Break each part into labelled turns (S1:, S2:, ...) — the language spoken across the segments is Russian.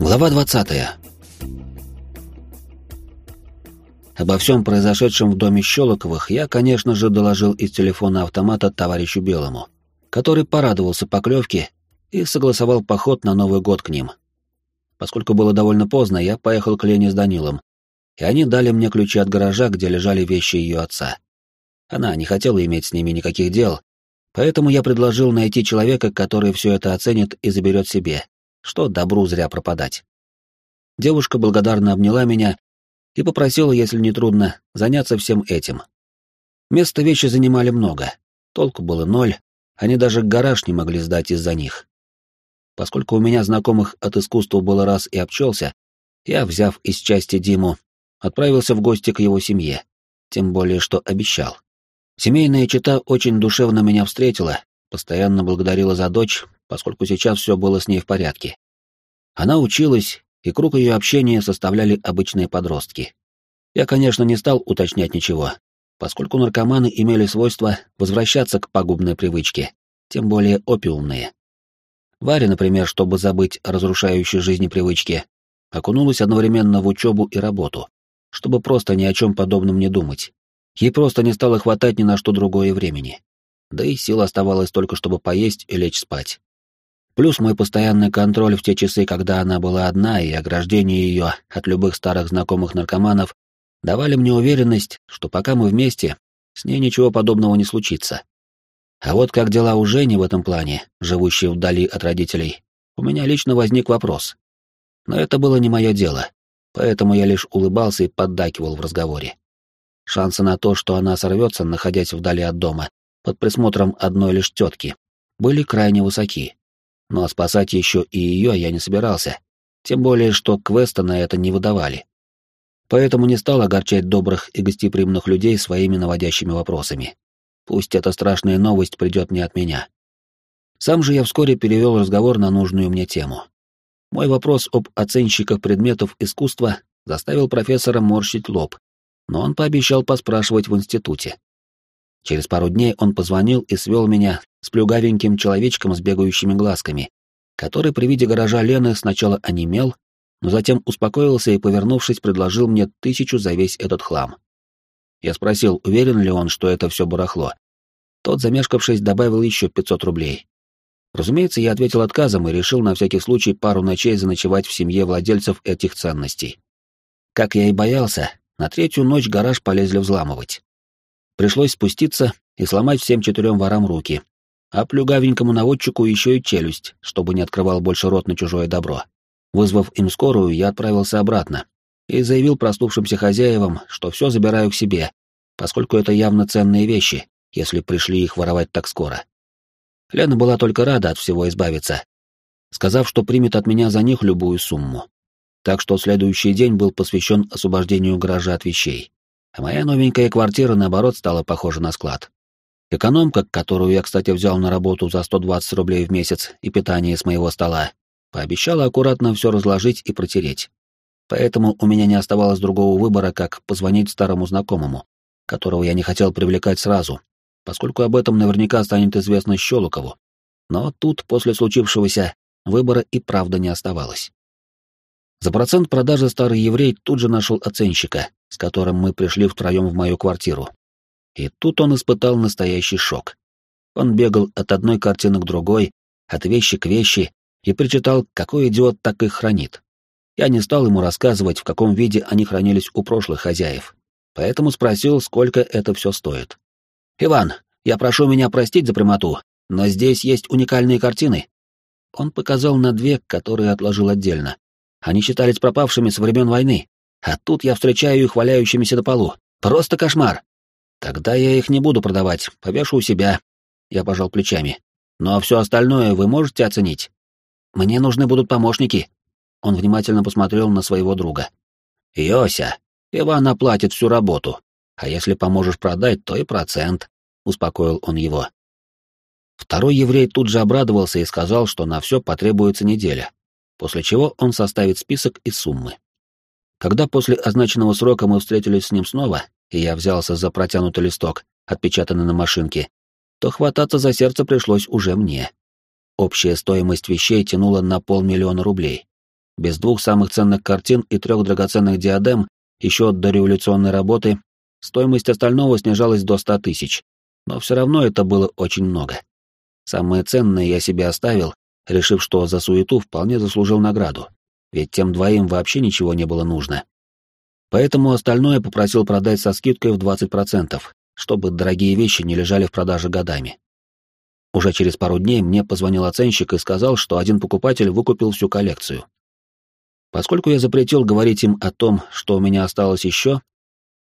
S1: Глава 20. Обо всем произошедшем в доме Щелоковых я, конечно же, доложил из телефона автомата товарищу Белому, который порадовался поклевке и согласовал поход на Новый год к ним. Поскольку было довольно поздно, я поехал к Лене с Данилом, и они дали мне ключи от гаража, где лежали вещи ее отца. Она не хотела иметь с ними никаких дел, поэтому я предложил найти человека, который все это оценит и заберет себе, что добру зря пропадать. Девушка благодарно обняла меня и попросила, если не трудно, заняться всем этим. Места вещи занимали много, толку было ноль, они даже гараж не могли сдать из-за них. Поскольку у меня знакомых от искусства было раз и обчелся, я, взяв из части Диму, отправился в гости к его семье, тем более что обещал. Семейная чита очень душевно меня встретила, постоянно благодарила за дочь, поскольку сейчас все было с ней в порядке. Она училась, и круг ее общения составляли обычные подростки. Я, конечно, не стал уточнять ничего, поскольку наркоманы имели свойство возвращаться к пагубной привычке, тем более опиумные. Варя, например, чтобы забыть о разрушающей жизни привычке, окунулась одновременно в учебу и работу, чтобы просто ни о чем подобном не думать. Ей просто не стало хватать ни на что другое времени. Да и сил оставалось только, чтобы поесть и лечь спать. Плюс мой постоянный контроль в те часы, когда она была одна, и ограждение ее от любых старых знакомых наркоманов давали мне уверенность, что пока мы вместе, с ней ничего подобного не случится. А вот как дела у Жени в этом плане, живущей вдали от родителей, у меня лично возник вопрос. Но это было не мое дело, поэтому я лишь улыбался и поддакивал в разговоре. Шансы на то, что она сорвется, находясь вдали от дома, под присмотром одной лишь тетки, были крайне высоки но спасать еще и ее я не собирался, тем более что квеста на это не выдавали. Поэтому не стал огорчать добрых и гостеприимных людей своими наводящими вопросами. Пусть эта страшная новость придет не от меня. Сам же я вскоре перевел разговор на нужную мне тему. Мой вопрос об оценщиках предметов искусства заставил профессора морщить лоб, но он пообещал поспрашивать в институте. Через пару дней он позвонил и свел меня с плюгавеньким человечком с бегающими глазками, который при виде гаража Лены сначала онемел, но затем успокоился и, повернувшись, предложил мне тысячу за весь этот хлам. Я спросил, уверен ли он, что это все барахло. Тот, замешкавшись, добавил еще 500 рублей. Разумеется, я ответил отказом и решил на всякий случай пару ночей заночевать в семье владельцев этих ценностей. Как я и боялся, на третью ночь гараж полезли взламывать. Пришлось спуститься и сломать всем четырем ворам руки, а плюгавенькому наводчику еще и челюсть, чтобы не открывал больше рот на чужое добро. Вызвав им скорую, я отправился обратно и заявил проснувшимся хозяевам, что все забираю к себе, поскольку это явно ценные вещи, если пришли их воровать так скоро. Лена была только рада от всего избавиться, сказав, что примет от меня за них любую сумму. Так что следующий день был посвящен освобождению гаража от вещей. А моя новенькая квартира, наоборот, стала похожа на склад. Экономка, которую я, кстати, взял на работу за 120 рублей в месяц и питание с моего стола, пообещала аккуратно все разложить и протереть. Поэтому у меня не оставалось другого выбора, как позвонить старому знакомому, которого я не хотел привлекать сразу, поскольку об этом наверняка станет известно Щелокову. Но тут, после случившегося, выбора и правда не оставалось. За процент продажи старый еврей тут же нашел оценщика, с которым мы пришли втроем в мою квартиру, и тут он испытал настоящий шок. Он бегал от одной картины к другой, от вещи к вещи, и причитал, какой идиот так их хранит. Я не стал ему рассказывать, в каком виде они хранились у прошлых хозяев, поэтому спросил, сколько это все стоит. «Иван, я прошу меня простить за прямоту, но здесь есть уникальные картины». Он показал на две, которые отложил отдельно. Они считались пропавшими со времен войны, а тут я встречаю их валяющимися на полу. Просто кошмар. Тогда я их не буду продавать, повешу у себя. Я пожал плечами. Ну а все остальное вы можете оценить? Мне нужны будут помощники. Он внимательно посмотрел на своего друга. Йося, Иван оплатит всю работу. А если поможешь продать, то и процент, успокоил он его. Второй еврей тут же обрадовался и сказал, что на все потребуется неделя, после чего он составит список и суммы. Когда после означенного срока мы встретились с ним снова, и я взялся за протянутый листок, отпечатанный на машинке, то хвататься за сердце пришлось уже мне. Общая стоимость вещей тянула на полмиллиона рублей. Без двух самых ценных картин и трех драгоценных диадем, еще от дореволюционной работы, стоимость остального снижалась до ста тысяч. Но все равно это было очень много. Самое ценное я себе оставил, решив, что за суету вполне заслужил награду, ведь тем двоим вообще ничего не было нужно. Поэтому остальное попросил продать со скидкой в 20%, чтобы дорогие вещи не лежали в продаже годами. Уже через пару дней мне позвонил оценщик и сказал, что один покупатель выкупил всю коллекцию. Поскольку я запретил говорить им о том, что у меня осталось еще,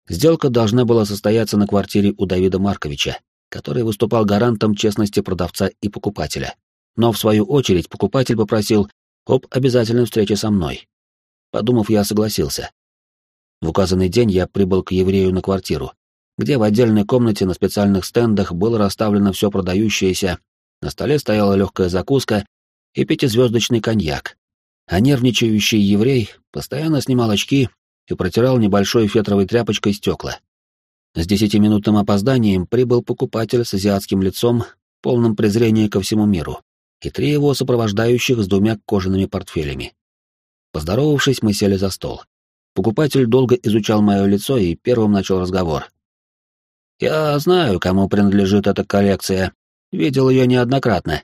S1: сделка должна была состояться на квартире у Давида Марковича, который выступал гарантом честности продавца и покупателя. Но, в свою очередь, покупатель попросил об обязательной встрече со мной. Подумав, я согласился. В указанный день я прибыл к еврею на квартиру, где в отдельной комнате на специальных стендах было расставлено все продающееся, на столе стояла легкая закуска и пятизвездочный коньяк. А нервничающий еврей постоянно снимал очки и протирал небольшой фетровой тряпочкой стекла. С десятиминутным опозданием прибыл покупатель с азиатским лицом, полным презрения ко всему миру, и три его сопровождающих с двумя кожаными портфелями. Поздоровавшись, мы сели за стол. Покупатель долго изучал мое лицо и первым начал разговор. «Я знаю, кому принадлежит эта коллекция. Видел ее неоднократно».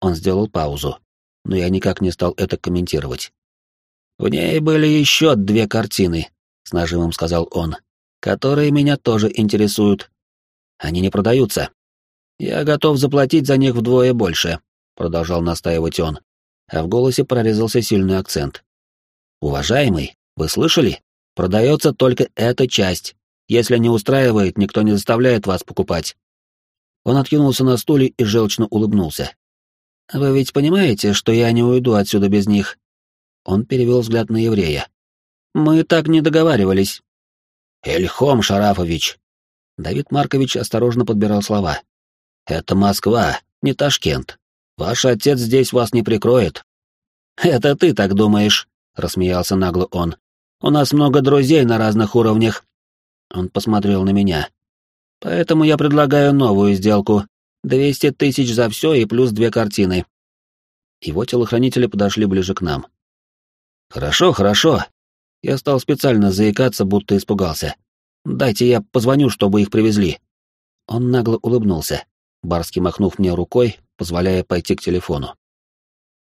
S1: Он сделал паузу, но я никак не стал это комментировать. «В ней были еще две картины», — с нажимом сказал он, — «которые меня тоже интересуют. Они не продаются. Я готов заплатить за них вдвое больше», — продолжал настаивать он, а в голосе прорезался сильный акцент. «Уважаемый, вы слышали? Продается только эта часть. Если не устраивает, никто не заставляет вас покупать. Он откинулся на стуле и желчно улыбнулся. Вы ведь понимаете, что я не уйду отсюда без них? Он перевел взгляд на еврея. Мы так не договаривались. Эльхом Шарафович. Давид Маркович осторожно подбирал слова. Это Москва, не Ташкент. Ваш отец здесь вас не прикроет. Это ты так думаешь, рассмеялся нагло он. У нас много друзей на разных уровнях. Он посмотрел на меня. Поэтому я предлагаю новую сделку. Двести тысяч за все и плюс две картины. Его телохранители подошли ближе к нам. Хорошо, хорошо. Я стал специально заикаться, будто испугался. Дайте я позвоню, чтобы их привезли. Он нагло улыбнулся, барски махнув мне рукой, позволяя пойти к телефону.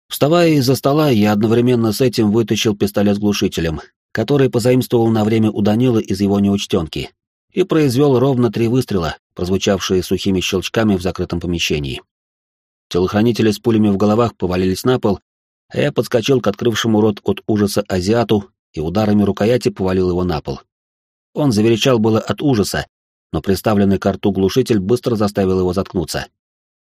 S1: Вставая из-за стола, я одновременно с этим вытащил пистолет с глушителем который позаимствовал на время у Данила из его неучтенки, и произвел ровно три выстрела, прозвучавшие сухими щелчками в закрытом помещении. Телохранители с пулями в головах повалились на пол, а я подскочил к открывшему рот от ужаса азиату и ударами рукояти повалил его на пол. Он заверещал было от ужаса, но приставленный к рту глушитель быстро заставил его заткнуться.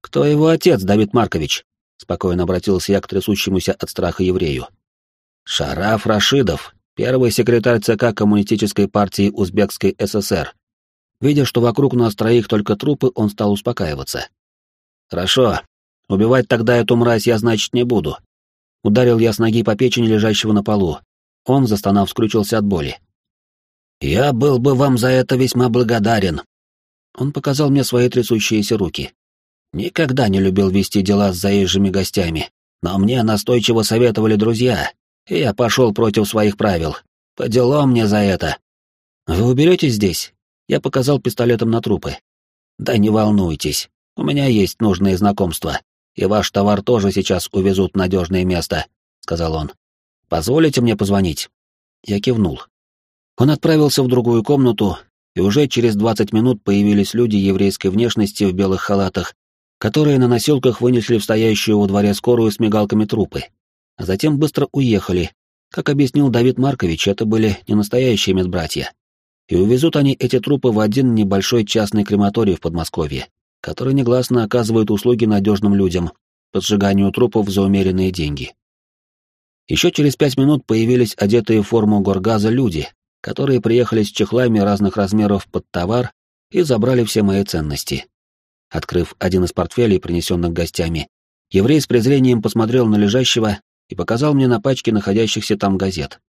S1: «Кто его отец, Давид Маркович?» — спокойно обратился я к трясущемуся от страха еврею. «Шараф Рашидов, первый секретарь ЦК Коммунистической партии Узбекской ССР. Видя, что вокруг нас троих только трупы, он стал успокаиваться. «Хорошо. Убивать тогда эту мразь я, значит, не буду». Ударил я с ноги по печени лежащего на полу. Он, застонав, скрючился от боли. «Я был бы вам за это весьма благодарен». Он показал мне свои трясущиеся руки. Никогда не любил вести дела с заезжими гостями, но мне настойчиво советовали друзья, и я пошел против своих правил. По делам мне за это. Вы уберетесь здесь? Я показал пистолетом на трупы. Да не волнуйтесь, у меня есть нужные знакомства, и ваш товар тоже сейчас увезут в надежное место, сказал он. Позволите мне позвонить? Я кивнул. Он отправился в другую комнату, и уже через 20 минут появились люди еврейской внешности в белых халатах, которые на носилках вынесли в стоящую во дворе скорую с мигалками трупы а затем быстро уехали. Как объяснил Давид Маркович, это были не настоящие медбратья. И увезут они эти трупы в один небольшой частный крематорий в Подмосковье, который негласно оказывает услуги надежным людям по сжиганию трупов за умеренные деньги. Еще через пять минут появились одетые в форму горгаза люди, которые приехали с чехлами разных размеров под товар и забрали все мои ценности. Открыв один из портфелей, принесенных гостями, еврей с презрением посмотрел на лежащего и показал мне на пачке находящихся там газет.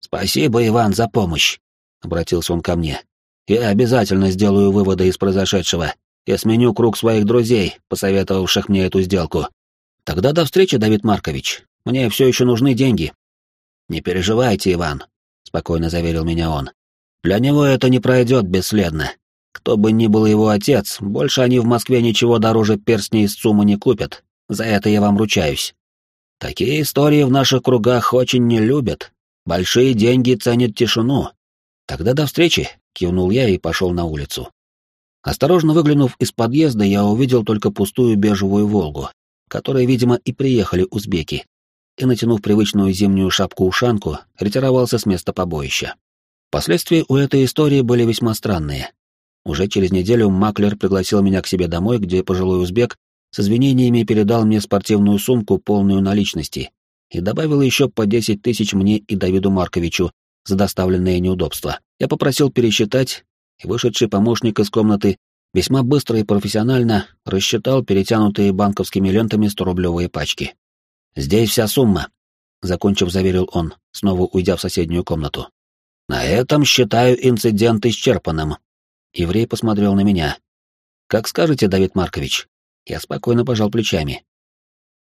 S1: «Спасибо, Иван, за помощь», — обратился он ко мне. «Я обязательно сделаю выводы из произошедшего и сменю круг своих друзей, посоветовавших мне эту сделку. Тогда до встречи, Давид Маркович. Мне все еще нужны деньги». «Не переживайте, Иван», — спокойно заверил меня он. «Для него это не пройдет бесследно. Кто бы ни был его отец, больше они в Москве ничего дороже перстней из ЦУМа не купят. За это я вам ручаюсь. Такие истории в наших кругах очень не любят. Большие деньги ценят тишину. Тогда до встречи, кивнул я и пошел на улицу. Осторожно выглянув из подъезда, я увидел только пустую бежевую «Волгу», которой, видимо, и приехали узбеки, и, натянув привычную зимнюю шапку-ушанку, ретировался с места побоища. Последствия у этой истории были весьма странные. Уже через неделю маклер пригласил меня к себе домой, где пожилой узбек с извинениями передал мне спортивную сумку, полную наличности, и добавил еще по 10 тысяч мне и Давиду Марковичу за доставленные неудобства. Я попросил пересчитать, и вышедший помощник из комнаты весьма быстро и профессионально рассчитал перетянутые банковскими лентами 100-рублевые пачки. «Здесь вся сумма», — закончив, заверил он, снова уйдя в соседнюю комнату. «На этом считаю инцидент исчерпанным». Еврей посмотрел на меня. «Как скажете, Давид Маркович?» Я спокойно пожал плечами.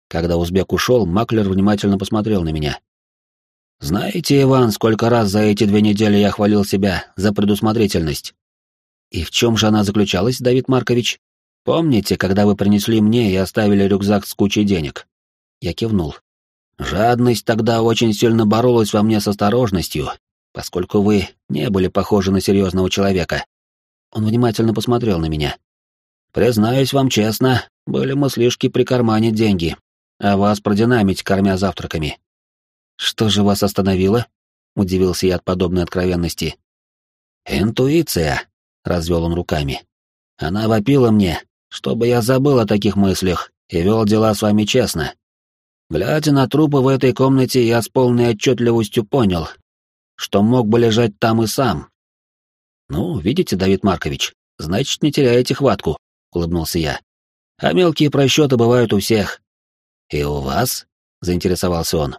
S1: Когда узбек ушел, маклер внимательно посмотрел на меня. «Знаете, Иван, сколько раз за эти две недели я хвалил себя за предусмотрительность?» «И в чем же она заключалась, Давид Маркович? Помните, когда вы принесли мне и оставили рюкзак с кучей денег?» Я кивнул. «Жадность тогда очень сильно боролась во мне с осторожностью, поскольку вы не были похожи на серьезного человека». Он внимательно посмотрел на меня. «Признаюсь вам честно, были мыслишки прикарманить деньги, а вас продинамить, кормя завтраками. Что же вас остановило? Удивился я от подобной откровенности. Интуиция, развел он руками. Она вопила мне, чтобы я забыл о таких мыслях и вел дела с вами честно. Глядя на трупы в этой комнате, я с полной отчетливостью понял, что мог бы лежать там и сам. Ну, видите, Давид Маркович, значит, не теряете хватку, улыбнулся я. А мелкие просчеты бывают у всех. И у вас? заинтересовался он.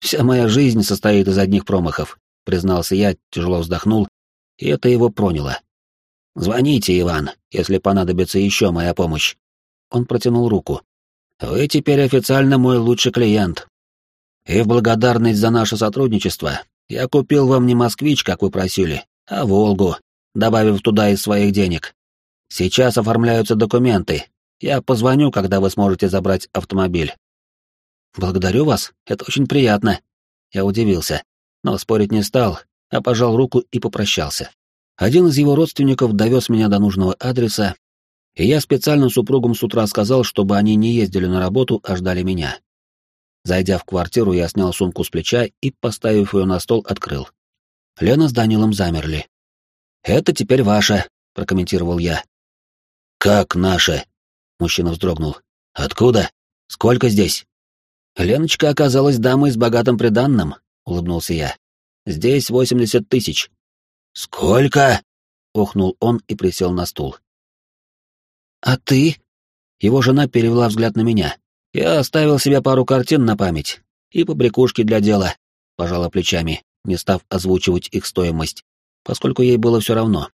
S1: Вся моя жизнь состоит из одних промахов, признался я, тяжело вздохнул, и это его проняло. Звоните, Иван, если понадобится еще моя помощь. Он протянул руку. Вы теперь официально мой лучший клиент. И в благодарность за наше сотрудничество я купил вам не москвич, как вы просили, а Волгу, добавив туда из своих денег. Сейчас оформляются документы, я позвоню, когда вы сможете забрать автомобиль. Благодарю вас, это очень приятно. Я удивился, но спорить не стал, а пожал руку и попрощался. Один из его родственников довез меня до нужного адреса, и я специально супругам с утра сказал, чтобы они не ездили на работу, а ждали меня. Зайдя в квартиру, я снял сумку с плеча и, поставив ее на стол, открыл. Лена с Данилом замерли. «Это теперь ваше», — прокомментировал я. «Как наше?» Мужчина вздрогнул. «Откуда? Сколько здесь?» «Леночка оказалась дамой с богатым приданным», — улыбнулся я. «Здесь восемьдесят тысяч». «Сколько?» — охнул он и присел на стул. «А ты?» Его жена перевела взгляд на меня. «Я оставил себе пару картин на память и побрякушки для дела», — пожала плечами, не став озвучивать их стоимость, поскольку ей было все равно.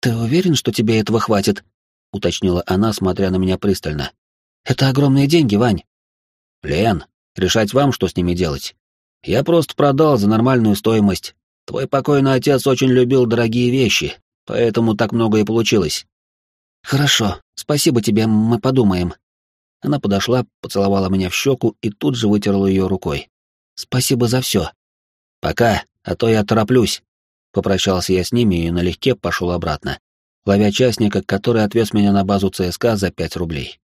S1: «Ты уверен, что тебе этого хватит?» Уточнила она, смотря на меня пристально. Это огромные деньги, Вань. Лен, решать вам, что с ними делать. Я просто продал за нормальную стоимость. Твой покойный отец очень любил дорогие вещи, поэтому так много и получилось. Хорошо, спасибо тебе, мы подумаем. Она подошла, поцеловала меня в щеку и тут же вытерла ее рукой. Спасибо за все. Пока, а то я тороплюсь. Попрощался я с ними и налегке пошел обратно ловя частника, который отвез меня на базу ЦСКА за пять рублей.